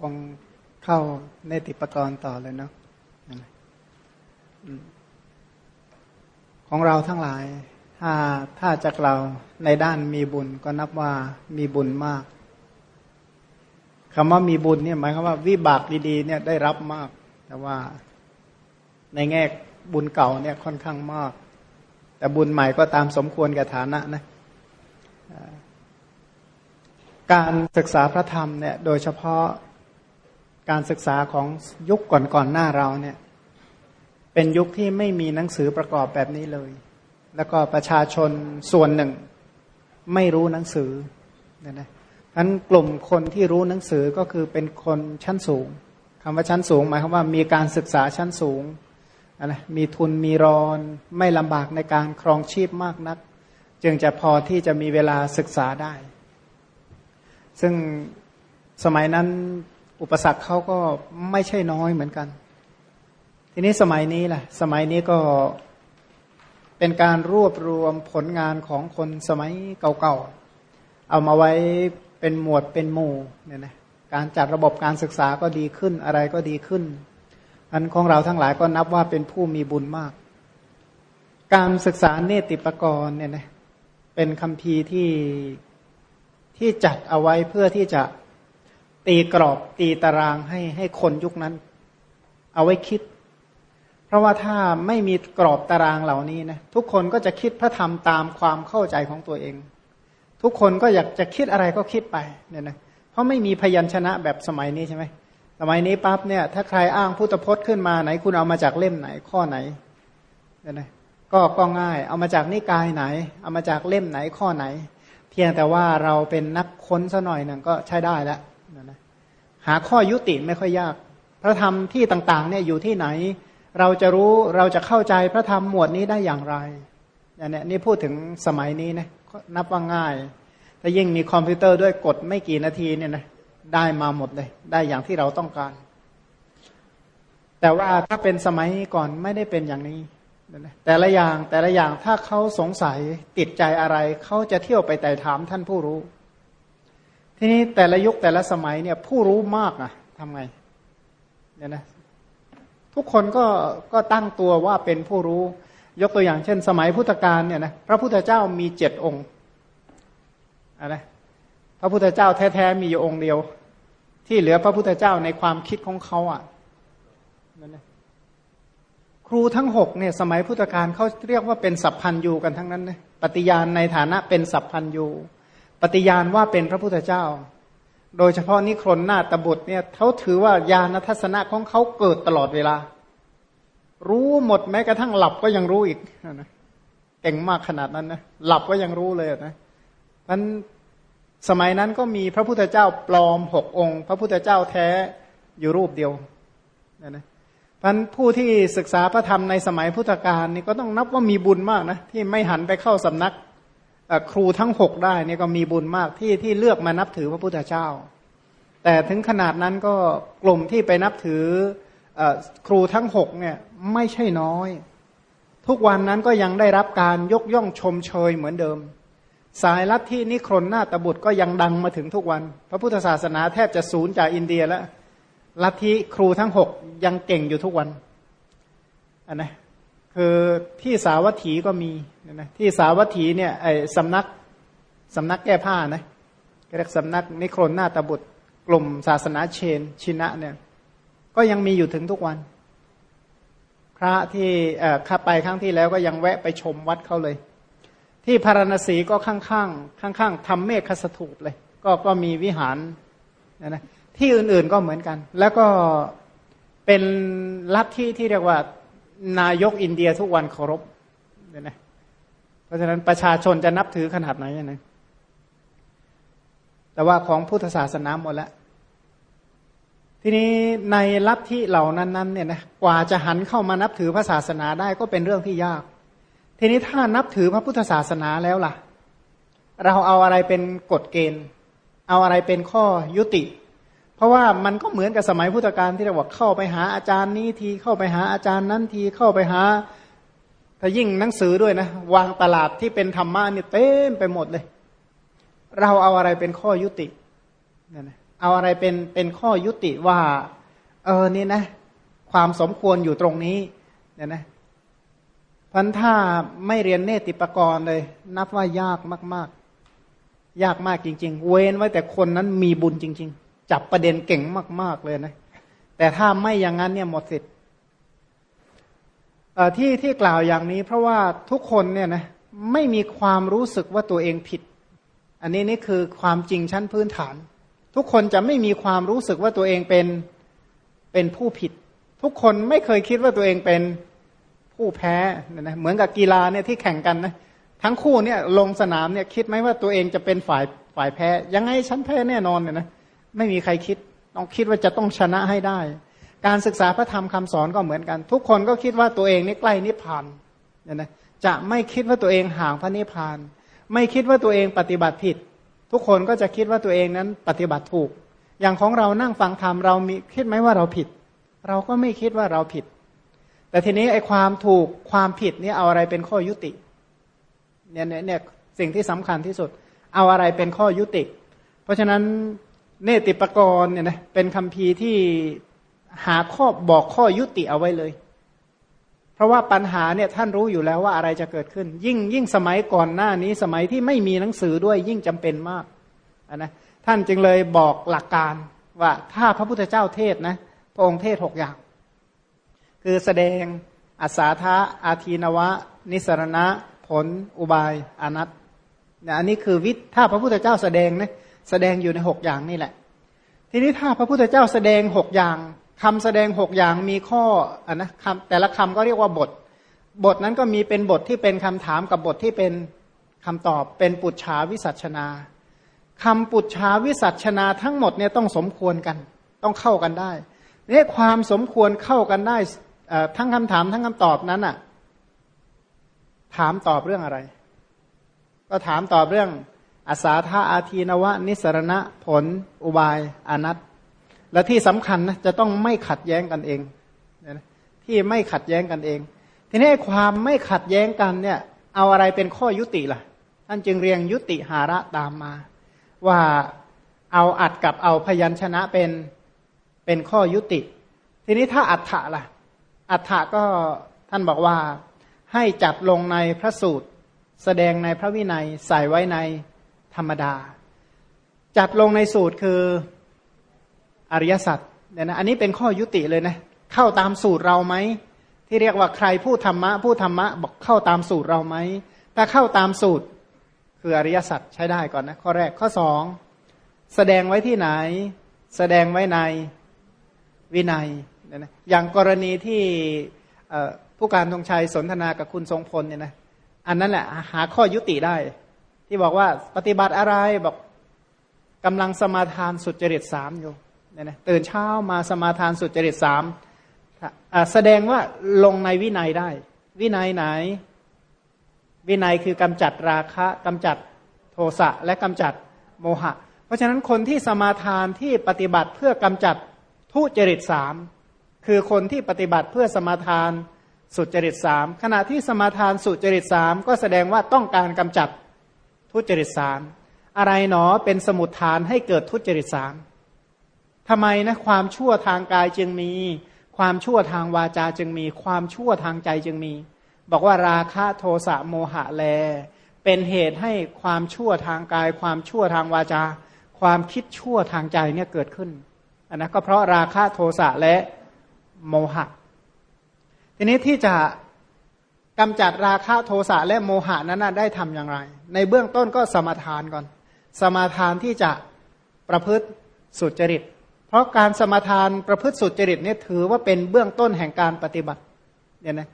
คงเข้าในติปกรณ์ต่อเลยเนาะของเราทั้งหลาย ถ้าถ้าจากเราในด้านมีบุญก็นับว่ามีบุญมากคำว่ามีบุญเนี่ยหมายความว่าวิบากดีๆเนี่ยได้รับมาก แต่ว่าในแง่บุญเก่าเนี่ยค่อนข้างมาก แต่บุญใหม่ก็ตามสมควรกับฐานะนะการศึกษาพระธรรมเนี่ยโดยเฉพาะ การศึกษาของยุคก่อนๆหน้าเราเนี่ย เป็นยุคที่ไม่มีหนังสือประกอบแบบนี้เลย แล้วก็ประชาชนส่วนหนึ่ง ไม่รู้หนังสือเนี่ยนะทั้นกลุ่มคนที่รู้หนังสือก็คือเป็นคนชั้นสูงคำว่าชั้นสูงหมายความว่ามีการศึกษาชั้นสูงนะมีทุนมีรอนไม่ลำบากในการครองชีพมากนัก จึงจะพอที่จะมีเวลาศึกษาได้ ซึ่งสมัยนั้น อุปสรรคเขาก็ไม่ใช่น้อยเหมือนกัน ทีนี้สมัยนี้แหละสมัยนี้ก็เป็นการรวบรวมผลงานของคนสมัยเก่าๆ เอามาไว้เป็นหมวดเป็นหมู่เนี่ยนะการจัดระบบการศึกษาก็ดีขึ้นอะไรก็ดีขึ้นอันของเราทั้งหลายก็นับว่าเป็นผู้มีบุญมาก การศึกษาเนติปกรณ์เนี่ยนะเป็นคำพีที่ที่จัดเอาไว้เพื่อที่จะ ตีกรอบตีตารางให้ให้คนยุคนั้น เอาไว้คิด เพราะว่าถ้าไม่มีกรอบตารางเหล่านี้นะทุกคนก็จะคิดพระธรรมตามความเข้าใจของตัวเอง ทุกคนก็อยากจะคิดอะไรก็คิดไปเนี่ยนะเพราะไม่มีพยัญชนะแบบสมัยนี้ใช่ไหมสมัยนี้ปั๊บเนี่ย ถ้าใครอ้างพุทธพจน์ขึ้นมาไหน คุณเอามาจากเล่มไหนข้อไหนเนี่ยนะก็ก็ง่าย เอามาจากนิกายไหน เอามาจากเล่มไหนข้อไหน เพียงแต่ว่าเราเป็นนักค้นซะหน่อยหนึ่งก็ใช้ได้แล้ว นะหาข้อยุติไม่ค่อยยาก พระธรรมที่ต่างๆเนี่ยอยู่ที่ไหน เราจะรู้เราจะเข้าใจพระธรรมหมวดนี้ได้อย่างไรเนี่ยนี่พูดถึงสมัยนี้นะนับว่าง่ายถ้ายิ่งมีคอมพิวเตอร์ด้วยกดไม่กี่นาทีเนี่ยนะได้มาหมดเลย ได้อย่างที่เราต้องการ แต่ว่าถ้าเป็นสมัยก่อนไม่ได้เป็นอย่างนี้แต่ละอย่างแต่ละอย่างถ้าเขาสงสัยติดใจอะไร เขาจะเที่ยวไปแต่ถามท่านผู้รู้ ทีนี้แต่ละยุคแต่ละสมัยเนี่ยผู้รู้มากนะทำไงเนี่ยนะทุกคนก็ก็ตั้งตัวว่าเป็นผู้รู้ ยกตัวอย่างเช่น สมัยพุทธกาลเนี่ยนะพระพุทธเจ้ามีเจ็ดองค์อะไรพระพุทธเจ้าแท้ๆมีอยู่องค์เดียว ที่เหลือพระพุทธเจ้าในความคิดของเขาอะนั่นนะครูทั้งหกเนี่ยสมัยพุทธกาลเขาเรียกว่าเป็นสัพพันยูกันทั้งนั้นนะปฏิญาณในฐานะเป็นสัพพันยู ปฏิญาณว่าเป็นพระพุทธเจ้า โดยเฉพาะนิครนนาตบุตรเนี่ยเขาถือว่าญาณทัศนะของเขาเกิดตลอดเวลา รู้หมดแม้กระทั่งหลับก็ยังรู้อีกนะเก่งมากขนาดนั้นนะหลับก็ยังรู้เลยนะมันสมัยนั้นก็มีพระพุทธเจ้าปลอมหกองค์ พระพุทธเจ้าแท้อยู่รูปเดียวนะนะพันผู้ที่ศึกษาพระธรรมในสมัยพุทธกาลนี่ก็ต้องนับว่ามีบุญมากนะที่ไม่หันไปเข้าสำนัก ครูทั้งหกได้เนี่ยก็มีบุญมากที่ที่เลือกมานับถือพระพุทธเจ้า แต่ถึงขนาดนั้นก็กลุ่มที่ไปนับถืออครูทั้งหกเนี่ยไม่ใช่น้อย ทุกวันนั้นก็ยังได้รับการยกย่องชมเชยเหมือนเดิม สายลัทธินิครนนาตบุตรก็ยังดังมาถึงทุกวัน พระพุทธศาสนาแทบจะสูญจากอินเดียแล้วลัทธิครูทั้งหกยังเก่งอยู่ทุกวันอันนะ คือที่สาวัตถีก็มีนะที่สาวัตถีเนี่ยไอสำนักสำนักแก้ผ้านะเรียกสำนักนิโครนนาตบุตรกลุ่มศาสนาเชนชินะเนี่ย ก็ยังมีอยู่ถึงทุกวัน พระที่เอ่อข้าไปครั้งที่แล้วก็ยังแวะไปชมวัดเขาเลย ที่พาราณสีก็ข้างๆข้างๆทำเมฆคสถูปเลย ก็ก็มีวิหารนะนะที่อื่นๆก็เหมือนกัน แล้วก็เป็นลัทธิที่เรียกว่า นายกอินเดียทุกวันเคารพเนี่ยนะเพราะฉะนั้นประชาชนจะนับถือขนาดไหนนะแต่ว่าของพุทธศาสนาหมดแล้วทีนี้ในลัทธิเหล่านั้นๆเนี่ยนะกว่าจะหันเข้ามานับถือพระศาสนาได้ก็เป็นเรื่องที่ยาก ทีนี้ถ้านับถือพระพุทธศาสนาแล้วล่ะ เราเอาอะไรเป็นกฎเกณฑ์ เอาอะไรเป็นข้อยุติ เพราะว่ามันก็เหมือนกับสมัยพุทธกาลที่เราบอกเข้าไปหาอาจารย์นี้ทีเข้าไปหาอาจารย์นั้นทีเข้าไปหาถ้ายิ่งหนังสือด้วยนะ วางตลาดที่เป็นธรรมะนี่เต็มไปหมดเลย เราเอาอะไรเป็นข้อยุตินั่นนะเอาอะไรเป็นเป็นข้อยุติว่า เออนี่นะ ความสมควรอยู่ตรงนี้เนี่ยนะพันถ้าไม่เรียนเนติปกรณ์เลย นับว่ายากมาก ๆ ยากมากจริง ๆ เว้นไว้แต่คนนั้นมีบุญจริง ๆ จับประเด็นเก่งมาก ๆเลยนะ แต่ถ้าไม่อย่างนั้นเนี่ยหมดสิทธิ์ที่ที่กล่าวอย่างนี้ เพราะว่าทุกคนเนี่ยนะไม่มีความรู้สึกว่าตัวเองผิด อันนี้นี่คือความจริงชั้นพื้นฐาน ทุกคนจะไม่มีความรู้สึกว่าตัวเองเป็นเป็นผู้ผิด ทุกคนไม่เคยคิดว่าตัวเองเป็นผู้แพ้เนี่ยนะเหมือนกับกีฬาเนี่ยที่แข่งกันนะทั้งคู่เนี่ยลงสนามเนี่ยคิดไหมว่าตัวเองจะเป็นฝ่ายฝ่ายแพ้ ยังไงฉันแพ้แน่นอนเนี่ยนะ ไม่มีใครคิด ต้องคิดว่าจะต้องชนะให้ได้ การศึกษาพระธรรมคำสอนก็เหมือนกัน ทุกคนก็คิดว่าตัวเองนี่ใกล้นิพพานเนี่ยนะจะไม่คิดว่าตัวเองห่างพระนิพพาน ไม่คิดว่าตัวเองปฏิบัติผิด ทุกคนก็จะคิดว่าตัวเองนั้นปฏิบัติถูก อย่างของเรานั่งฟังธรรมเรามีคิดไหมว่าเราผิด เราก็ไม่คิดว่าเราผิด แต่ทีนี้ไอ้ความถูกความผิดนี่เอาอะไรเป็นข้อยุติเนี่ยเนี่ยสิ่งที่สำคัญที่สุด เอาอะไรเป็นข้อยุติ เพราะฉะนั้น เนติปกรณ์เนี่ยนะเป็นคำพีที่หาข้อบอกข้อยุติเอาไว้เลย เพราะว่าปัญหาเนี่ยท่านรู้อยู่แล้วว่าอะไรจะเกิดขึ้น ยิ่งยิ่งสมัยก่อนหน้านี้สมัยที่ไม่มีหนังสือด้วยยิ่งจำเป็นมากนะท่านจึงเลยบอกหลักการว่าถ้าพระพุทธเจ้าเทศนะพระองค์เทศหกอย่าง คือแสดงอัศาธาอาทีนวะ นิสรณะ ผล อุบาย อนัตเนี่ยอันนี้คือวิถ้าพระพุทธเจ้าแสดงนะ แสดงอยู่ในหกอย่างนี่แหละ ทีนี้ถ้าพระพุทธเจ้าแสดงหกอย่างคำแสดงหกอย่างมีข้ออนนะคำแต่ละคำก็เรียกว่าบท บทนั้นก็มีเป็นบทที่เป็นคำถามกับบทที่เป็นคำตอบเป็นปุจฉาวิสัชนาคำปุจฉาวิสัชนาทั้งหมดเนี่ยต้องสมควรกัน ต้องเข้ากันได้เนี่ยความสมควรเข้ากันได้ทั้งคำถามทั้งคำตอบนั้นอะ ถามตอบเรื่องอะไร ก็ถามตอบเรื่อง อาสาธาอาทีนวะ นิสรณะผล อุบายอนัตและที่สำคัญนะจะต้องไม่ขัดแย้งกันเองที่ไม่ขัดแย้งกันเอง ทีนี้ความไม่ขัดแย้งกันเนี่ย เอาอะไรเป็นข้อยุติล่ะท่านจึงเรียงยุติหาระตามมา ว่าเอาอัดกับเอาพยัญชนะเป็นเป็นข้อยุติ ทีนี้ถ้าอัฏฐะล่ะ อัฏฐะก็ท่านบอกว่าให้จัดลงในพระสูตร แสดงในพระวินัยใส่ไว้ใน ธรรมดา จัดลงในสูตรคืออริยสัจเนี่ยนะอันนี้เป็นข้อยุติเลยนะเข้าตามสูตรเราไหมที่เรียกว่าใครพูดธรรมะพูดธรรมะบอกเข้าตามสูตรเราไหมถ้าเข้าตามสูตรคืออริยสัจใช้ได้ก่อนนะข้อแรกข้อสองแสดงไว้ที่ไหน แสดงไว้ในวินัยเนี่ยนะอย่างกรณีที่ผู้การธงชัยสนทนากับคุณทรงพลเนี่ยนะอันนั้นแหละหาข้อยุติได้ ที่บอกว่าปฏิบัติอะไรบอกกำลังสมาทานสุจริตสามอยู่เนี่ยนะตื่นเช้ามาสมาทานสุจริตสามแสดงว่าลงในวินัยได้ วินัยไหน วินัยคือกำจัดราคะกำจัดโทสะและกำจัดโมหะ เพราะฉะนั้นคนที่สมาทานที่ปฏิบัติเพื่อกำจัดทุจริตสามคือคนที่ปฏิบัติเพื่อสมาทานสุจริตสามขณะที่สมาทานสุจริตสามก็แสดงว่าต้องการกำจัด ทุจริตสามอะไรหนอเป็นสมุดฐานให้เกิดทุจริตสามทำไมนะความชั่วทางกายจึงมี ความชั่วทางวาจาจึงมี ความชั่วทางใจจึงมี บอกว่าราคะโทสะโมหะแล เป็นเหตุให้ความชั่วทางกาย ความชั่วทางวาจา ความคิดชั่วทางใจเนี่ยเกิดขึ้นอันนั้นก็เพราะราคะโทสะและโมหะ ทีนี้ที่จะ กำจัดราคะโทสะและโมหะนั้นได้ทำอย่างไร ในเบื้องต้นก็สมาทานก่อน สมาทานที่จะประพฤติสุจริต เพราะการสมาทานประพฤติสุจริตเนี่ยถือว่าเป็นเบื้องต้นแห่งการปฏิบัติเนี่ยนะ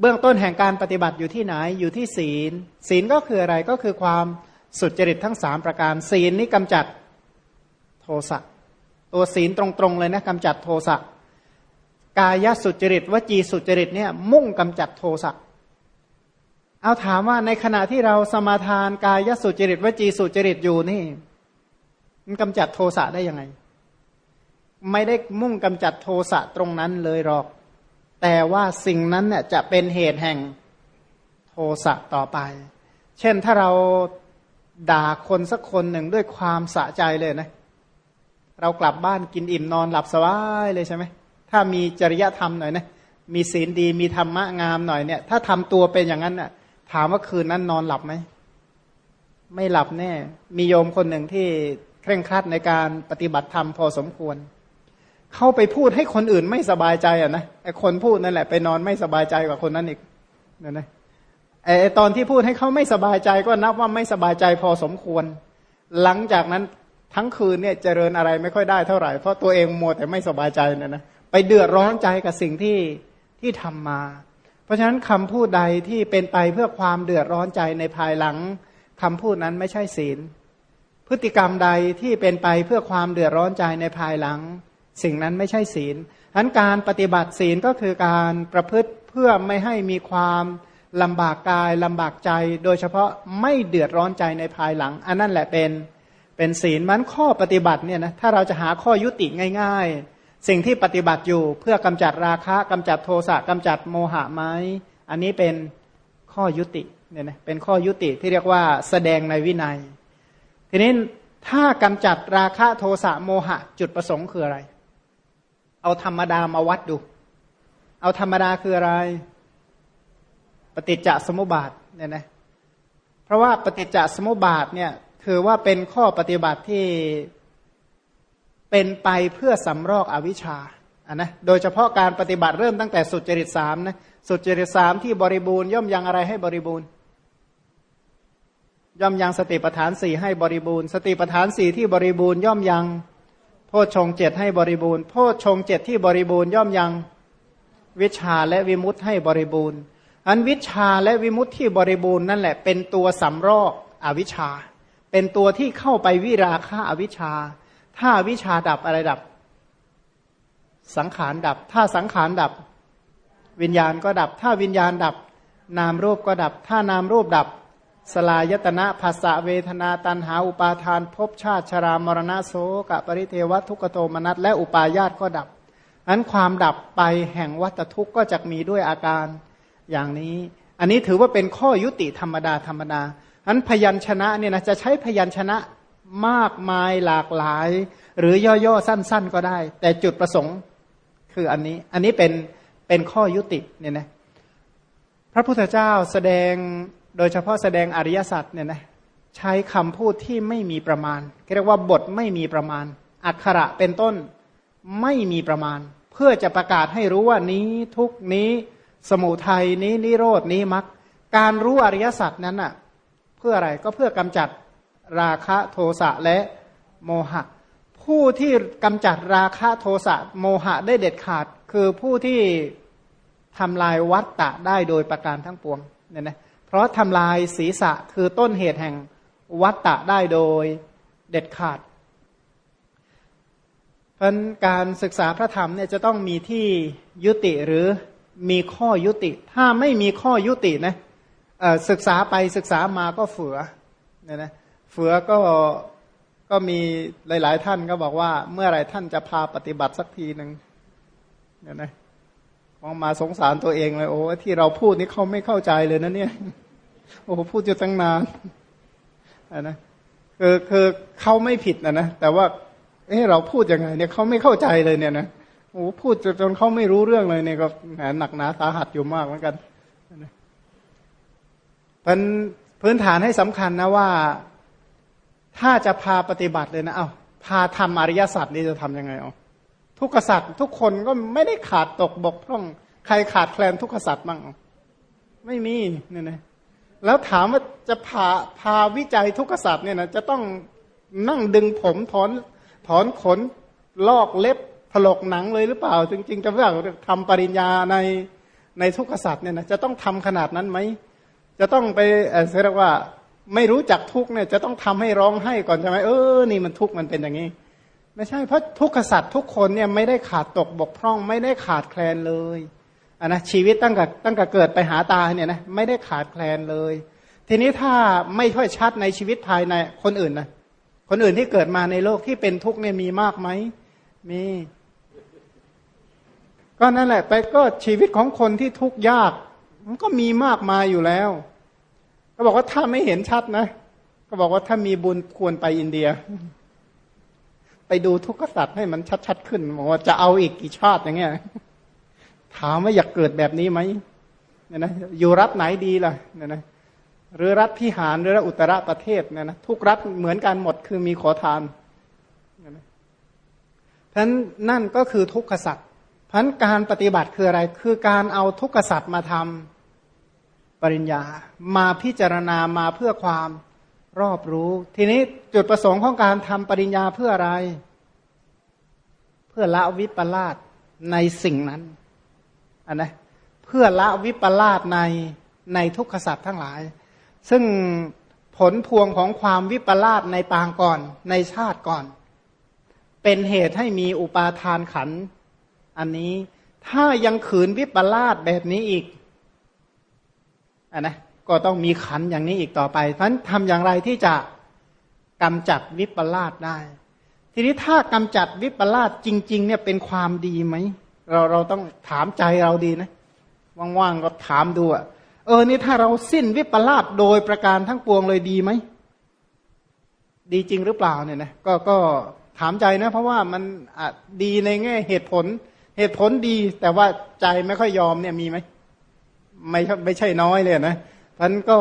เบื้องต้นแห่งการปฏิบัติอยู่ที่ไหนอยู่ที่ศีล ศีลก็คืออะไรก็คือความสุจริตทั้งสามประการ ศีลนี่กำจัดโทสะตัวศีลตรงๆเลยนะกำจัดโทสะกายสุจริตวจีสุจริตเนี่ยมุ่งกำจัดโทสะ เอาถามว่าในขณะที่เราสมาทานกายสุจริตวจีสุจริตอยู่นี่ มันกำจัดโทสะได้ยังไง ไม่ได้มุ่งกำจัดโทสะตรงนั้นเลยหรอก แต่ว่าสิ่งนั้นเนี่ยจะเป็นเหตุแห่งโทสะต่อไป เช่นถ้าเราด่าคนสักคนหนึ่งด้วยความสะใจเลยนะ เรากลับบ้านกินอิ่มนอนหลับสบายเลยใช่ไหมถ้ามีจริยธรรมหน่อยนะมีศีลดีมีธรรมะงามหน่อยเนี่ย ถ้าทำตัวเป็นอย่างนั้นน่ะ ถามว่าคืนนั้นนอนหลับไหม ไม่หลับแน่ มีโยมคนหนึ่งที่เคร่งครัดในการปฏิบัติธรรมพอสมควร เข้าไปพูดให้คนอื่นไม่สบายใจอะนะไอคนพูดนั่นแหละไปนอนไม่สบายใจกว่าคนนั้นอีกเนี่ยนะไอตอนที่พูดให้เขาไม่สบายใจก็นับว่าไม่สบายใจพอสมควร หลังจากนั้นทั้งคืนเนี่ยเจริญอะไรไม่ค่อยได้เท่าไหร่เพราะตัวเองมัวแต่ไม่สบายใจเนี่ยนะไปเดือดร้อนใจกับสิ่งที่ที่ทำมา เพราะฉะนั้นคำพูดใดที่เป็นไปเพื่อความเดือดร้อนใจในภายหลังคำพูดนั้นไม่ใช่ศีล พฤติกรรมใดที่เป็นไปเพื่อความเดือดร้อนใจในภายหลัง สิ่งนั้นไม่ใช่ศีลฉะนั้นการปฏิบัติศีลก็คือการประพฤติเพื่อไม่ให้มีความลำบากกายลำบากใจ โดยเฉพาะไม่เดือดร้อนใจในภายหลัง อันนั้นแหละเป็นเป็นศีลมันข้อปฏิบัติเนี่ยนะถ้าเราจะหาข้อยุติง่าย ๆ สิ่งที่ปฏิบัติอยู่เพื่อกำจัดราคะกำจัดโทสะกำจัดโมหะไหมอันนี้เป็นข้อยุติเนี่ยนะเป็นข้อยุติที่เรียกว่าแสดงในวินัย ทีนี้ถ้ากำจัดราคะโทสะโมหะ จุดประสงค์คืออะไร เอาธรรมดามาวัดดู เอาธรรมดาคืออะไร ปฏิจจสมุปบาทเนี่ยนะเพราะว่าปฏิจจสมุปบาทเนี่ยถือว่าเป็นข้อปฏิบัติที่ เป็นไปเพื่อสำรอกอวิชชาอะนะโดยเฉพาะการปฏิบัติเริ่มตั้งแต่สุจริตสามนะสุจริตสามที่บริบูรณ์ย่อมยังอะไรให้บริบูรณ์ ย่อมยังสติปัฏฐานสี่ให้บริบูรณ์ สติปัฏฐานสี่ที่บริบูรณ์ย่อมยังโพชฌงเจ็ดให้บริบูรณ์โพชฌงเจ็ดที่บริบูรณ์ย่อมยังวิชาและวิมุตให้บริบูรณ์ อันวิชาและวิมุตที่บริบูรณ์นั่นแหละเป็นตัวสำรอกอวิชชา เป็นตัวที่เข้าไปวิราฆาอวิชชา ถ้าวิชาดับอะไรดับ สังขารดับ ถ้าสังขารดับ วิญญาณก็ดับ ถ้าวิญญาณดับ นามรูปก็ดับ ถ้านามรูปดับ สลายตนะภาษาเวทนาตันหาอุปาทานภพชาติชรามรณะโสกปริเทวทุกโทมนัสและอุปาญาตก็ดับอันความดับไปแห่งวัตทุกข์ก็จะมีด้วยอาการอย่างนี้ อันนี้ถือว่าเป็นข้อยุติธรรมดาธรรมดาอันพยัญชนะเนี่ยนะจะใช้พยัญชนะ มากมายหลากหลาย หรือย่อๆสั้น ๆ ก็ได้ แต่จุดประสงค์คืออันนี้ อันนี้เป็นเป็นข้อยุติเนี่ยนะพระพุทธเจ้าแสดงโดยเฉพาะแสดงอริยสัจเนี่ยนะใช้คำพูดที่ไม่มีประมาณเรียกว่าบทไม่มีประมาณ อักขระเป็นต้นไม่มีประมาณ เพื่อจะประกาศให้รู้ว่านี้ทุกนี้สมุทัยนี้นิโรดนี้มักการรู้อริยสัจนั้นอะ เพื่ออะไรก็เพื่อกำจัด ราคะโทสะและโมหะ ผู้ที่กำจัดราคะโทสะโมหะได้เด็ดขาด คือผู้ที่ทำลายวัตตะได้โดยประการทั้งปวงเนี่ยนะเพราะทำลายศีรษะคือต้นเหตุแห่งวัตตะได้โดยเด็ดขาดเพราะการศึกษาพระธรรมเนี่ยจะต้องมีที่ยุติหรือมีข้อยุติ ถ้าไม่มีข้อยุตินะศึกษาไปศึกษามาก็เฝือเนี่ยนะ เฝือก็ก็มีหลาย ๆ ท่านก็บอกว่า เมื่อไรท่านจะพาปฏิบัติสักทีหนึ่งเนี่ยนะมองมาสงสารตัวเองเลยโอ้ที่เราพูดนี่เขาไม่เข้าใจเลยนะเนี่ยโอ้พูดอยู่ตั้งนานนะคือคือเขาไม่ผิดนะนะแต่ว่า เออเราพูดยังไง เนี่ยเขาไม่เข้าใจเลยเนี่ยนะโอ้พูดจนเขาไม่รู้เรื่องเลยเนี่ยก็แหนักหนาสาหัสอยู่มากเหมือนกันเป็นพื้นฐานให้สำคัญนะว่า ถ้าจะพาปฏิบัติเลยนะเอา้าพาทำอริยสัจนี่จะทํำยังไงเอาทุกขสัจทุกคนก็ไม่ได้ขาดตกบกพร่อง ใครขาดแคลนทุกขสัจบ้างไม่มีเนี่ยนะแล้วถามว่าจะพาพาวิจัยทุกขสัจเนี่ยนะจะต้องนั่งดึงผมถอนถอนขนลอกเล็บถลกหนังเลยหรือเปล่า จริงๆจะเพื่อทำปริญญาในในทุกขสัจเนี่ยนะจะต้องทำขนาดนั้นไหม จะต้องไปเรียกว่า ไม่รู้จักทุกเนี่ยจะต้องทำให้ร้องไห้ก่อนใช่ไหมเออนี่มันทุกมันเป็นอย่างนี้ ไม่ใช่เพราะทุกขสัตว์ทุกคนเนี่ยไม่ได้ขาดตกบกพร่อง ไม่ได้ขาดแคลนเลยอะนะชีวิตตั้งแต่ตั้งแต่เกิดไปหาตาเนี่ยนะไม่ได้ขาดแคลนเลย ทีนี้ถ้าไม่ค่อยชัดในชีวิตภายในคนอื่นนะคนอื่นที่เกิดมาในโลกที่เป็นทุกข์เนี่ยมีมากไหมมีก็นั่นแหละ ไปก็ชีวิตของคนที่ทุกข์ยาก มันก็มีมากมายอยู่แล้ว ก็บอกว่าถ้าไม่เห็นชัดนะ ก็บอกว่าถ้ามีบุญควรไปอินเดีย ไปดูทุกขสัตว์ให้มันชัดๆขึ้นบอกว่าจะเอาอีกกี่ชาติอย่างเงี้ยถามว่าอยากเกิดแบบนี้ไหมเนี่ยนะอยู่รัฐไหนดีล่ะเนี่ยนะหรือรัฐพิหารหรือรัฐอุตรประเทศเนี่ยนะทุกรัฐเหมือนกันหมดคือมีขอทานเพราะนั่นก็คือทุกขสัตว์พันการปฏิบัติคืออะไร คือการเอาทุกขสัตว์มาทำ ปริญญา มาพิจารณามาเพื่อความรอบรู้ ทีนี้จุดประสงค์ของการทำปริญญาเพื่ออะไร เพื่อละวิปลาสในสิ่งนั้นอันนะเพื่อละวิปลาสในในทุกขสัตว์ทั้งหลาย ซึ่งผลพวงของความวิปลาสในปางก่อนในชาติก่อน เป็นเหตุให้มีอุปาทานขัน อันนี้ถ้ายังขืนวิปลาสแบบนี้อีก อันนะก็ต้องมีขันอย่างนี้อีกต่อไปเพราะฉะนั้นทำอย่างไรที่จะกำจัดวิปลาสได้ ทีนี้ถ้ากำจัดวิปลาสจริง ๆ เนี่ยเป็นความดีไหมเราเราต้องถามใจเราดีนะว่างๆก็ถามดูอะเออนี่ถ้าเราสิ้นวิปลาสโดยประการทั้งปวงเลยดีไหมดีจริงหรือเปล่าเนี่ยนะก็ก็ถามใจนะ เพราะว่ามันดีในแง่เหตุผล เหตุผลดีแต่ว่าใจไม่ค่อยยอมเนี่ยมีไหม ไม่ไม่ใช่น้อยเลยนะท่านก็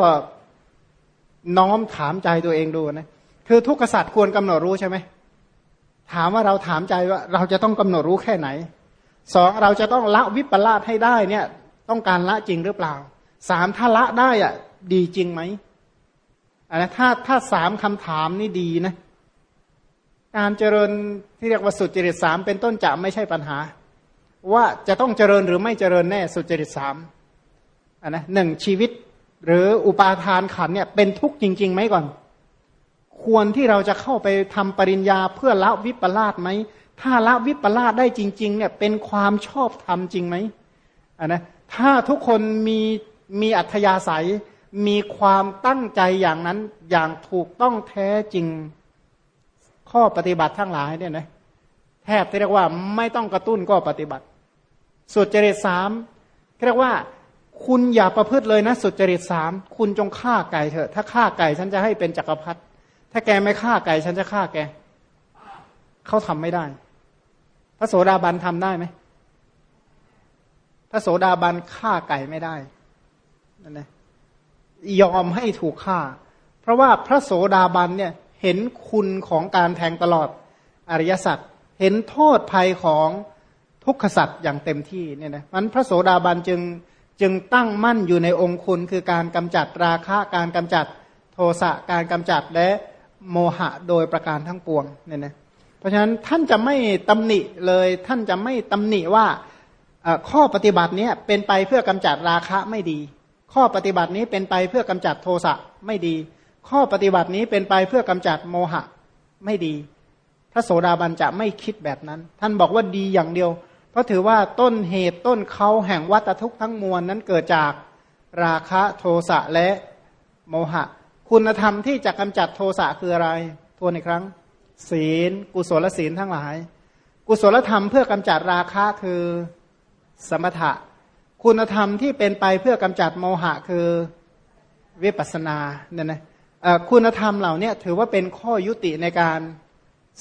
น้อมถามใจตัวเองดูนะคือทุกขสัตว์ควรกำหนดรู้ใช่ไหมถามว่าเราถามใจว่าเราจะต้องกำหนดรู้แค่ไหนสองเราจะต้องละวิปลาสให้ได้เนี่ย ต้องการละจริงหรือเปล่าสามถ้าละได้อะ ดีจริงไหมอันนะถ้าถ้าสามคำถามนี่ดีนะ การเจริญที่เรียกว่าสุจริตสามเป็นต้นจะไม่ใช่ปัญหา ว่าจะต้องเจริญหรือไม่เจริญแน่สุจริตสาม อันนะหนึ่งชีวิต หรืออุปาทานขันเนี่ยเป็นทุกข์จริงๆไหมก่อน ควรที่เราจะเข้าไปทำปริญญาเพื่อละวิปลาสไหมถ้าละวิปลาสได้จริง ๆ เนี่ยเป็นความชอบธรรมจริงไหมอ่านะถ้าทุกคนมีมีอัธยาศัย มีความตั้งใจอย่างนั้นอย่างถูกต้องแท้จริงข้อปฏิบัติทั้งหลายเนี่ยนะแทบจะเรียกว่าไม่ต้องกระตุ้นก็ปฏิบัติ สุดจริตสามเรียกว่า คุณอย่าประพฤติเลยนะสุจริตสามคุณจงฆ่าไก่เถอะ ถ้าฆ่าไก่ฉันจะให้เป็นจักรพรรดิถ้าแกไม่ฆ่าไก่ฉันจะฆ่าแกเขาทำไม่ได้ พระโสดาบันทำได้ไหมพระโสดาบันฆ่าไก่ไม่ได้นั่นนะยอมให้ถูกฆ่า เพราะว่าพระโสดาบันเนี่ยเห็นคุณของการแทงตลอดอริยสัจเห็นโทษภัยของทุกขสัจอย่างเต็มที่เนี่ยนะมันพระโสดาบันจึง จึงตั้งมั่นอยู่ในองคุณคือการกำจัดราคะการกำจัดโทสะการกำจัดและโมหะโดยประการทั้งปวงเนี่ยนะเพราะฉะนั้นท่านจะไม่ตำหนิเลยท่านจะไม่ตำหนิว่าข้อปฏิบัตินี้เป็นไปเพื่อกำจัดราคะไม่ดี ข้อปฏิบัตินี้เป็นไปเพื่อกำจัดโทสะไม่ดี ข้อปฏิบัตินี้เป็นไปเพื่อกำจัดโมหะไม่ดี พระโสดาบันจะไม่คิดแบบนั้น ท่านบอกว่าดีอย่างเดียว ราถือว่าต้นเหตุต้นเขาแห่งวัตทุกข์ทั้งมวลนั้นเกิดจากราคะโทสะและโมหะ คุณธรรมที่จะกำจัดโทสะคืออะไร ทวนอีกครั้ง ศีล กุศลศีลทั้งหลาย กุศลธรรมเพื่อกำจัดราคะคือสมถะ คุณธรรมที่เป็นไปเพื่อกำจัดโมหะคือวิปัสนาเนี่ยนะคุณธรรมเหล่านี้ถือว่าเป็นข้อยุติในการ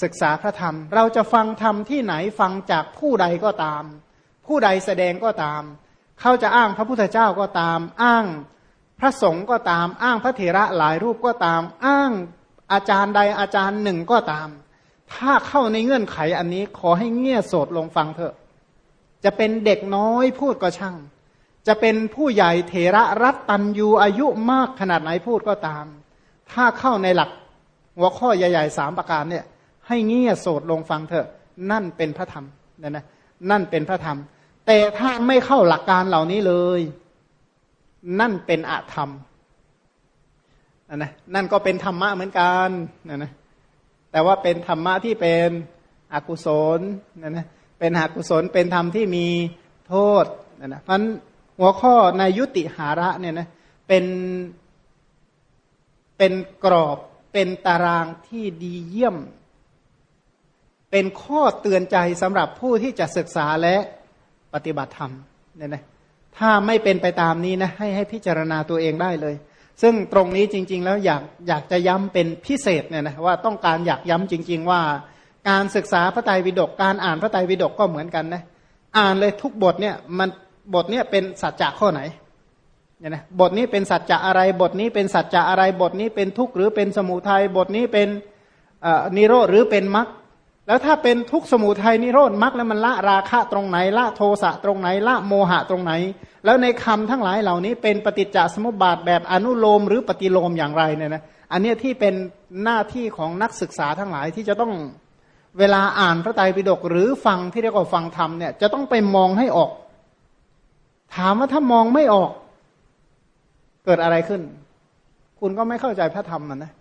ศึกษาพระธรรม เราจะฟังธรรมที่ไหนฟังจากผู้ใดก็ตาม ผู้ใดแสดงก็ตาม เขาจะอ้างพระพุทธเจ้าก็ตาม อ้างพระสงฆ์ก็ตาม อ้างพระเถระหลายรูปก็ตาม อ้างอาจารย์ใดอาจารย์หนึ่งก็ตาม ถ้าเข้าในเงื่อนไขอันนี้ขอให้เงี่ยโสดลงฟังเถอะ จะเป็นเด็กน้อยพูดก็ช่าง จะเป็นผู้ใหญ่เถระรัตตัญยูอายุมากขนาดไหนพูดก็ตาม ถ้าเข้าในหลักหัวข้อใหญ่ๆสามประการเนี่ย ให้เงี่ยโสดลงฟังเถอะ นั่นเป็นพระธรรมนะนะนั่นเป็นพระธรรม แต่ถ้าไม่เข้าหลักการเหล่านี้เลย นั่นเป็นอธรรมนะนะนั่นก็เป็นธรรมะเหมือนกันนะนะแต่ว่าเป็นธรรมะที่เป็นอกุศลนะนะเป็นอกุศลเป็นธรรมที่มีโทษนะนะเพราะหัวข้อในยุติหาระเนี่ยนะเป็นเป็นกรอบเป็นตารางที่ดีเยี่ยม เป็นข้อเตือนใจสำหรับผู้ที่จะศึกษาและปฏิบัติธรรมเนี่ยนะถ้าไม่เป็นไปตามนี้นะให้ให้พิจารณาตัวเองได้เลย ซึ่งตรงนี้จริง ๆ แล้วอยากอยากจะย้ำเป็นพิเศษเนี่ยนะว่าต้องการอยากย้ำจริง ๆ ว่า การศึกษาพระไตรปิฎกการอ่านพระไตรปิฎกก็เหมือนกันนะอ่านเลยทุกบทเนี่ยมันบทเนี่ยเป็นสัจจะข้อไหนเนี่ยนะบทนี้เป็นสัจจะอะไรบทนี้เป็นสัจจะอะไรบทนี้เป็นทุกข์หรือเป็นสมุทัยบทนี้เป็นนิโรธหรือเป็นมรรค แล้วถ้าเป็นทุกสมุทัยนิโรธมรรคแล้วมันละราคะตรงไหน ละโทสะตรงไหน ละโมหะตรงไหน แล้วในคำทั้งหลายเหล่านี้เป็นปฏิจจสมุปบาทแบบอนุโลมหรือปฏิโลมอย่างไรเนี่ยนะอันนี้ที่เป็นหน้าที่ของนักศึกษาทั้งหลายที่จะต้องเวลาอ่านพระไตรปิฎกหรือฟังที่เรียกว่าฟังธรรมเนี่ยจะต้องไปมองให้ออก ถามว่าถ้ามองไม่ออก เกิดอะไรขึ้น คุณก็ไม่เข้าใจพระธรรมนะ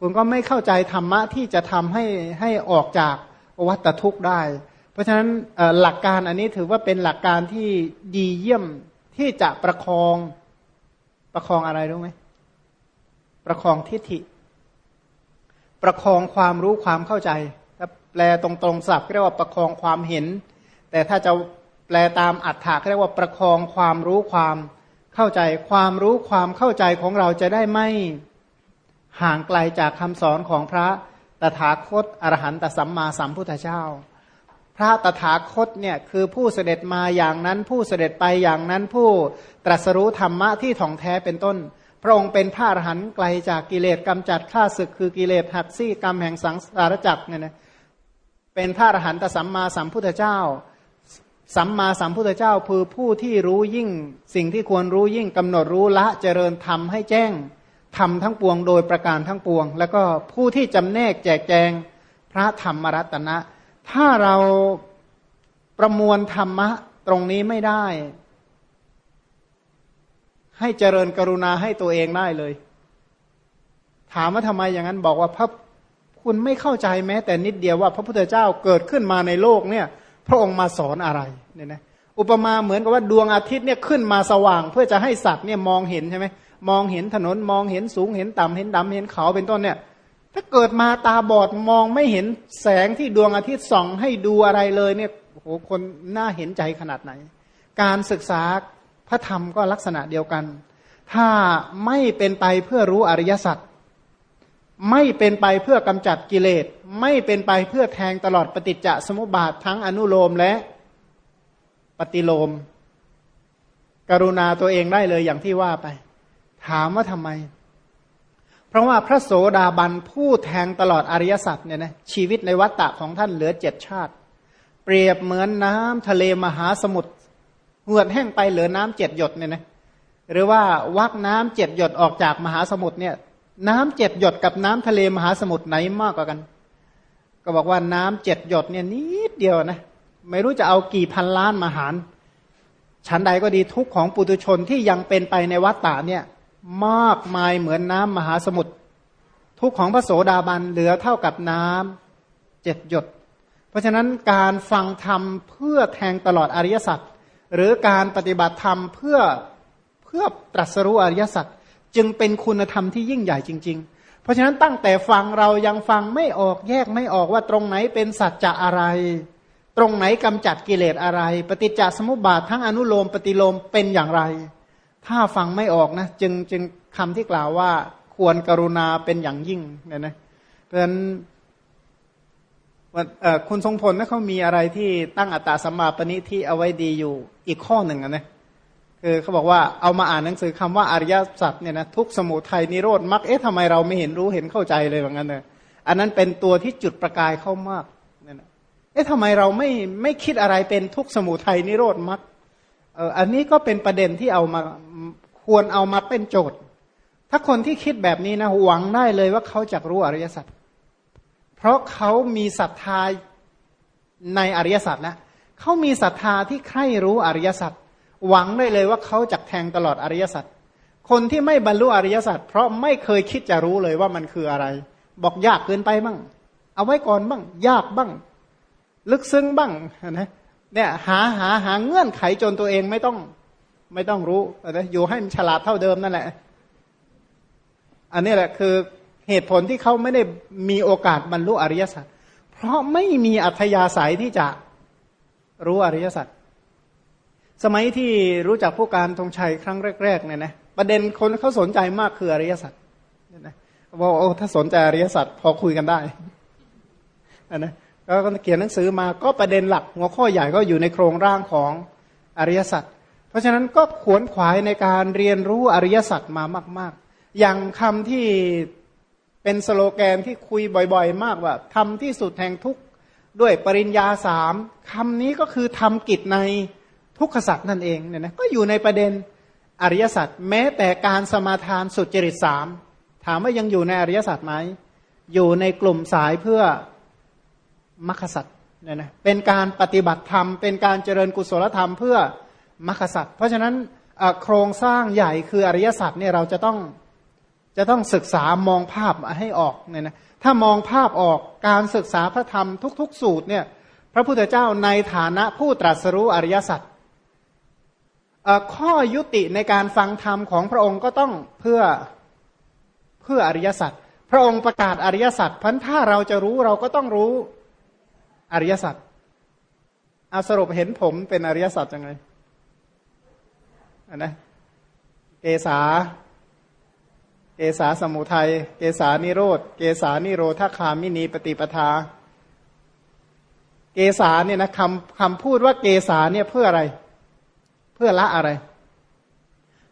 คุณก็ไม่เข้าใจธรรมะที่จะทำให้ให้ออกจาก วัฏทุกข์ได้ เพราะฉะนั้นหลักการอันนี้ถือว่าเป็นหลักการที่ดีเยี่ยมที่จะประคองประคองอะไรรู้ไหมประคองทิฏฐิ ประคองความรู้ความเข้าใจถ้าแปลตรงๆสับเรียกว่าประคองความเห็น แต่ถ้าจะแปลตามอัฏฐะเรียกว่าประคองความรู้ความเข้าใจ ความรู้ความเข้าใจของเราจะได้ไม่ห่างไกลจากคำสอนของพระ ตถาคตอรหันตสัมมาสัมพุทธเจ้า พระตถาคตเนี่ยคือผู้เสด็จมาอย่างนั้นผู้เสด็จไปอย่างนั้นผู้ตรัสรู้ธรรมะที่ถ่องแท้เป็นต้น พระองค์เป็นพระอรหันต์ไกลจากกิเลสกำจัดข้าศึกคือกิเลสหักซี่กรรมแห่งสังสารจักรเนี่ยนะเป็นพระอรหันตสัมมาสัมพุทธเจ้าสัมมาสัมพุทธเจ้าคือผู้ที่รู้ยิ่ง สิ่งที่ควรรู้ยิ่งกำหนดรู้ละเจริญธรรมให้แจ้ง ทำทั้งปวงโดยประการทั้งปวง แล้วก็ผู้ที่จำแนกแจกแจงพระธรรมรัตนะ ถ้าเราประมวลธรรมะตรงนี้ไม่ได้ ให้เจริญกรุณาให้ตัวเองได้เลย ถามว่าทำไมอย่างนั้นบอกว่าพระคุณไม่เข้าใจแม้ แต่นิดเดียวว่า พระพุทธเจ้าเกิดขึ้นมาในโลกเนี่ย พระองค์มาสอนอะไรเนี่ยนะอุปมาเหมือนกับว่าดวงอาทิตย์เนี่ยขึ้นมาสว่าง เพื่อจะให้สัตว์เนี่ยมองเห็นใช่ไหม มองเห็นถนนมองเห็นสูงเห็นต่ำเห็นดำเห็นเขาเป็นต้นเนี่ย ถ้าเกิดมาตาบอดมองไม่เห็นแสงที่ดวงอาทิตย์ส่องให้ดูอะไรเลยเนี่ยโอ้โหคนน่าเห็นใจขนาดไหน การศึกษาพระธรรมก็ลักษณะเดียวกัน ถ้าไม่เป็นไปเพื่อรู้อริยสัจไม่เป็นไปเพื่อกำจัดกิเลส ไม่เป็นไปเพื่อแทงตลอดปฏิจจสมุปบาททั้งอนุโลมและปฏิโลม กรุณาตัวเองได้เลยอย่างที่ว่าไป ถามว่าทำไม เพราะว่าพระโสดาบันผู้แทงตลอดอริยสัจเนี่ยนะชีวิตในวัฏฏะของท่านเหลือเจ็ดชาติ เปรียบเหมือนน้ำทะเลมหาสมุทรเหือดแห้งไปเหลือน้ำเจ็ดหยดเนี่ยนะหรือว่าวักน้ำเจ็ดหยดออกจากมหาสมุทรเนี่ย น้ำเจ็ดหยดกับน้ำทะเลมหาสมุทรไหนมากกว่ากัน ก็บอกว่าน้ำเจ็ดหยดเนี่ยนิดเดียวนะไม่รู้จะเอากี่พันล้านมหารชั้นใดก็ดีทุกของปุตุชนที่ยังเป็นไปในวัฏฏะเนี่ย มากมายเหมือนน้ำมหาสมุทรทุกของพระโสดาบันเหลือเท่ากับน้ำเจ็ดหยด เพราะฉะนั้นการฟังธรรมเพื่อแทงตลอดอริยสัจหรือการปฏิบัติธรรมเพื่อเพื่อตรัสรู้อริยสัจจึงเป็นคุณธรรมที่ยิ่งใหญ่จริง ๆ เพราะฉะนั้นตั้งแต่ฟังเรายังฟังไม่ออกแยกไม่ออกว่าตรงไหนเป็นสัจจะอะไร ตรงไหนกำจัดกิเลสอะไร ปฏิจจสมุปบาททั้งอนุโลมปฏิโลมเป็นอย่างไร ถ้าฟังไม่ออกนะจึงจึงคำที่กล่าวว่าควรกรุณาเป็นอย่างยิ่งเนี่ยนะเพราะฉะนั้นคุณทรงพลนะเขามีอะไรที่ตั้งอัตตาสัมมาปณิที่เอาไว้ดีอยู่อีกข้อหนึ่งนะคือเขาบอกว่าเอามาอ่านหนังสือคำว่าอริยสัจเนี่ยนะทุกสมุทัยนิโรธมรรคเอ๊ะทำไมเราไม่เห็นรู้เห็นเข้าใจเลยแบบนั้นเนยอันนั้นเป็นตัวที่จุดประกายเข้ามากเนี่ยนะเอ๊ะทำไมเราไม่ไม่คิดอะไรเป็นทุกสมุทัยนิโรธมรรคเอออันนี้ก็เป็นประเด็นที่เอามา ควรเอามาเป็นโจทย์ ถ้าคนที่คิดแบบนี้นะหวังได้เลยว่าเขาจะรู้อริยสัจเพราะเขามีศรัทธาในอริยสัจแล้วเขามีศรัทธาที่ใคร่รู้อริยสัจหวังได้เลยว่าเขาจะแทงตลอดอริยสัจคนที่ไม่บรรลุอริยสัจเพราะไม่เคยคิดจะรู้เลยว่ามันคืออะไร บอกยากเกินไปบ้างเอาไว้ก่อนบ้าง ยากบ้าง ลึกซึ้งบ้างนะเนี่ยหาหาหาเงื่อนไขจนตัวเองไม่ต้อง ไม่ต้องรู้นะอยู่ให้มันฉลาดเท่าเดิมนั่นแหละ อันนี้แหละคือเหตุผลที่เขาไม่ได้มีโอกาสบรรลุอริยสัจเพราะไม่มีอัธยาศัยที่จะรู้อริยสัจสมัยที่รู้จักผู้การธงชัยครั้งแรกๆเนี่ยนะประเด็นคนเขาสนใจมากคืออริยสัจเนี่ยนะบอกโอ้ถ้าสนใจอริยสัจพอคุยกันได้นะก็เขียนหนังสือมาก็ประเด็นหลัก หัวข้อใหญ่ก็อยู่ในโครงร่างของอริยสัจ เพราะฉะนั้นก็ขวนขวายในการเรียนรู้อริยสัจมามาก ๆ อย่างคำที่เป็นสโลแกนที่คุยบ่อยๆ มากว่าทำที่สุดแห่งทุกด้วยปริญญาสามคำนี้ก็คือทำกิจในทุกขสัจนั่นเองเนี่ยนะก็อยู่ในประเด็นอริยสัจแม้แต่การสมาทานสุจริตสามถามว่ายังอยู่ในอริยสัจไหมอยู่ในกลุ่มสายเพื่อมรรคสัจเนี่ยนะเป็นการปฏิบัติธรรม เป็นการเจริญกุศลธรรมเพื่อ มรรคสัจเพราะฉะนั้นโครงสร้างใหญ่คืออริยสัจเนี่ยเราจะต้องจะต้องศึกษามองภาพให้ออกเนี่ยนะถ้ามองภาพออกการศึกษาพระธรรมทุก ๆ สูตรเนี่ยพระพุทธเจ้าในฐานะผู้ตรัสรู้อริยสัจข้อยุติในการฟังธรรมของพระองค์ก็ต้องเพื่อเพื่ออริยสัจพระองค์ประกาศอริยสัจพันถ้าเราจะรู้เราก็ต้องรู้อริยสัจเอาสรุปเห็นผมเป็นอริยสัจยังไง อันนะเกษาเกษาสมุทัย เกษานิโรธ เกษานิโรธคามินีปฏิปทา เกษาเนี่ยนะคำคำพูดว่าเกษาเนี่ยเพื่ออะไร เพื่อละอะไร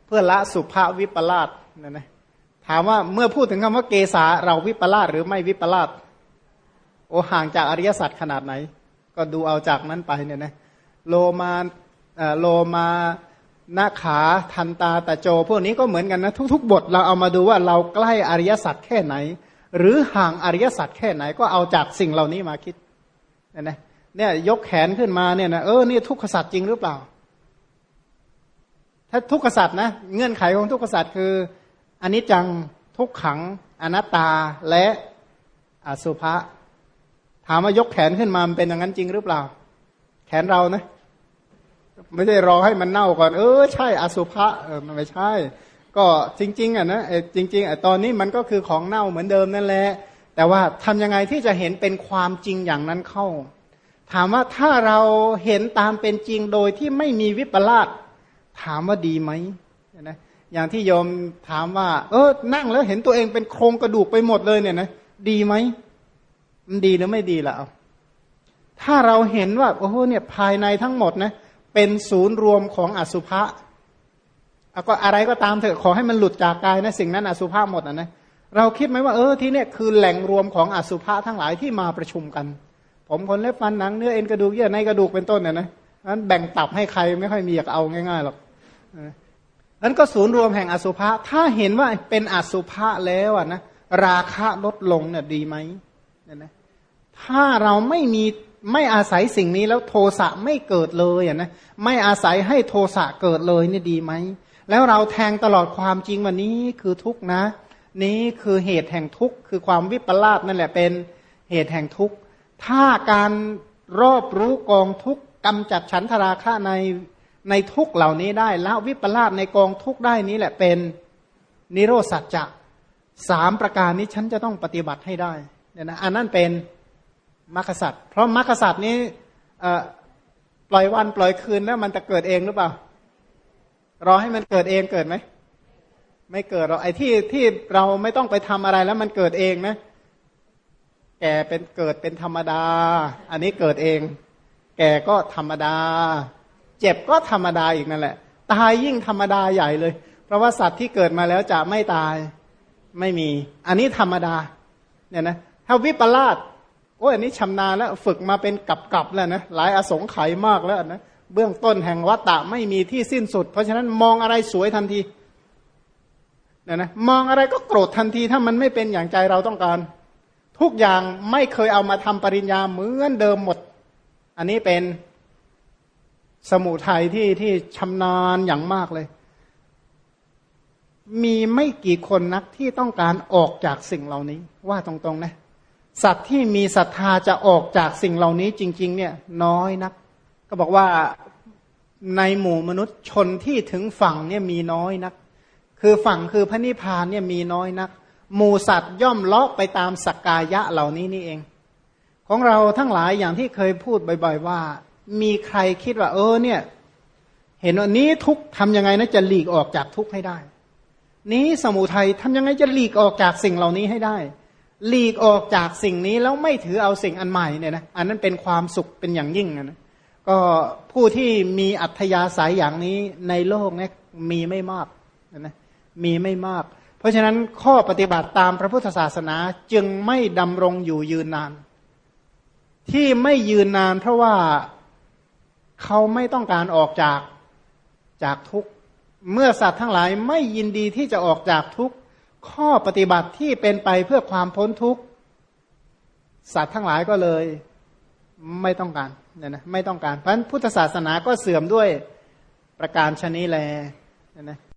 เพื่อละสุภาวิปลาสนั่นนะถามว่าเมื่อพูดถึงคำว่าเกษาเราวิปลาสหรือไม่วิปลาสโอห่างจากอริยสัจขนาดไหน ก็ดูเอาจากนั้นไปเนี่ยนะโลมาโลมา นาขาทันตาตะโจ พวกนี้ก็เหมือนกันนะ ทุก ๆ บทเราเอามาดูว่าเราใกล้อริยสัจแค่ไหน หรือห่างอริยสัจแค่ไหนก็เอาจากสิ่งเหล่านี้มาคิดเนี่ยนะเนี่ยยกแขนขึ้นมาเนี่ยนะเออนี่ทุกขสัจจริงหรือเปล่า ถ้าทุกขสัจนะเงื่อนไขของทุกขสัจคืออันนี้จังทุกขังอนัตตาและอสุภะถามว่ายกแขนขึ้นมามันเป็นอย่างนั้นจริงหรือเปล่า แขนเรานะ ไม่ใช่รอให้มันเน่าก่อน เออใช่อสุภะเออมันไม่ใช่ ก็จริง ๆอะนะจริงๆอะตอนนี้มันก็คือของเน่าเหมือนเดิมนั่นแหละ แต่ว่าทำยังไงที่จะเห็นเป็นความจริงอย่างนั้นเข้า ถามว่าถ้าเราเห็นตามเป็นจริงโดยที่ไม่มีวิปลาสถามว่าดีไหมนะอย่างที่โยมถามว่า เออนั่งแล้วเห็นตัวเองเป็นโครงกระดูกไปหมดเลยเนี่ยนะดีไหมมันดีหรือไม่ดีล่ะเอาถ้าเราเห็นว่าโอ้โหเนี่ยภายในทั้งหมดนะเเป็นศูนย์รวมของอสุภะก็อะไรก็ตามเถอะขอให้มันหลุดจากกายนะสิ่งนั้นอสุภะหมดนะนะเราคิดไหมว่าเออที่เนี่ยคือแหล่งรวมของอสุภะทั้งหลายที่มาประชุมกัน ผมคนเล็บฟันหนังเนื้อเอ็นกระดูกเยื่อในกระดูกเป็นต้นเนี่ยนะนั้นแบ่งตับให้ใครไม่ค่อยมีอยากเอาง่ายๆหรอกนั้นก็ศูนย์รวมแห่งอสุภะถ้าเห็นว่าเป็นอสุภะแล้วอะนะราคะลดลงเนี่ยดีไหมเนี่ยนะถ้าเราไม่มี ไม่อาศัยสิ่งนี้แล้วโทสะไม่เกิดเลยอะนะไม่อาศัยให้โทสะเกิดเลยนี่ดีไหมแล้วเราแทงตลอดความจริงวันนี้คือทุกนะ นี้คือเหตุแห่งทุกคือความวิปลาสนั่นแหละเป็นเหตุแห่งทุกถ้าการรอบรู้กองทุกกำจัดฉันทราคะในในทุกเหล่านี้ได้แล้ววิปลาสในกองทุกได้นี้แหละเป็นนิโรสัจจะสามประการนี้ฉันจะต้องปฏิบัติให้ได้เนี่ยนะอันนั้นเป็น มรรคสัตว์เพราะมรรคสัตว์นี้ปล่อยวันปล่อยคืนแล้วมันจะเกิดเองหรือเปล่า รอให้มันเกิดเองเกิดไหมไม่เกิดหรอกไอ้ที่ที่เราไม่ต้องไปทำอะไรแล้วมันเกิดเองนะ แก่เป็นเกิดเป็นธรรมดา อันนี้เกิดเอง แก่ก็ธรรมดา เจ็บก็ธรรมดาอีกนั่นแหละ ตายยิ่งธรรมดาใหญ่เลย เพราะว่าสัตว์ที่เกิดมาแล้วจะไม่ตายไม่มี อันนี้ธรรมดาเนี่ยนะถ้าวิปลาส โอ้ยอันนี้ชำนาญแล้วฝึกมาเป็นกับกับแล้วนะหลายอสงไขยมากแล้วนะเบื้องต้นแห่งวัตตะไม่มีที่สิ้นสุด เพราะฉะนั้นมองอะไรสวยทันทีเนี่ยนะมองอะไรก็โกรธทันทีถ้ามันไม่เป็นอย่างใจเราต้องการ ทุกอย่างไม่เคยเอามาทำปริญญาเหมือนเดิมหมด อันนี้เป็นสมุทัยที่ที่ชำนาญอย่างมากเลย มีไม่กี่คนนักที่ต้องการออกจากสิ่งเหล่านี้ ว่าตรงๆนะ สัตว์ที่มีศรัทธาจะออกจากสิ่งเหล่านี้จริง ๆ เนี่ยน้อยนัก ก็บอกว่าในหมู่มนุษย์ชนที่ถึงฝั่งเนี่ยมีน้อยนัก คือฝั่งคือพระนิพพานเนี่ยมีน้อยนัก หมู่สัตว์ย่อมเลาะไปตามสักกายะเหล่านี้นี่เอง ของเราทั้งหลายอย่างที่เคยพูดบ่อยๆว่า มีใครคิดว่า เออเนี่ย เห็นว่านี้ทุกทำยังไงนะจะหลีกออกจากทุกให้ได้ นี้สมุทัยทำยังไงจะหลีกออกจากสิ่งเหล่านี้ให้ได้ หลีกออกจากสิ่งนี้แล้วไม่ถือเอาสิ่งอันใหม่เนี่ยนะอันนั้นเป็นความสุขเป็นอย่างยิ่งนะก็ผู้ที่มีอัธยาศัยอย่างนี้ในโลกนี้มีไม่มากนะมีไม่มาก เพราะฉะนั้นข้อปฏิบัติตามพระพุทธศาสนาจึงไม่ดำรงอยู่ยืนนาน ที่ไม่ยืนนานเพราะว่าเขาไม่ต้องการออกจากจากทุกข์เมื่อสัตว์ทั้งหลายไม่ยินดีที่จะออกจากทุกข์ ข้อปฏิบัติที่เป็นไปเพื่อความพ้นทุกข์สัตว์ทั้งหลายก็เลยไม่ต้องการเนี่ยนะไม่ต้องการเพราะนั้นพุทธศาสนาก็เสื่อมด้วยประการชนีแลเนี่ยนะ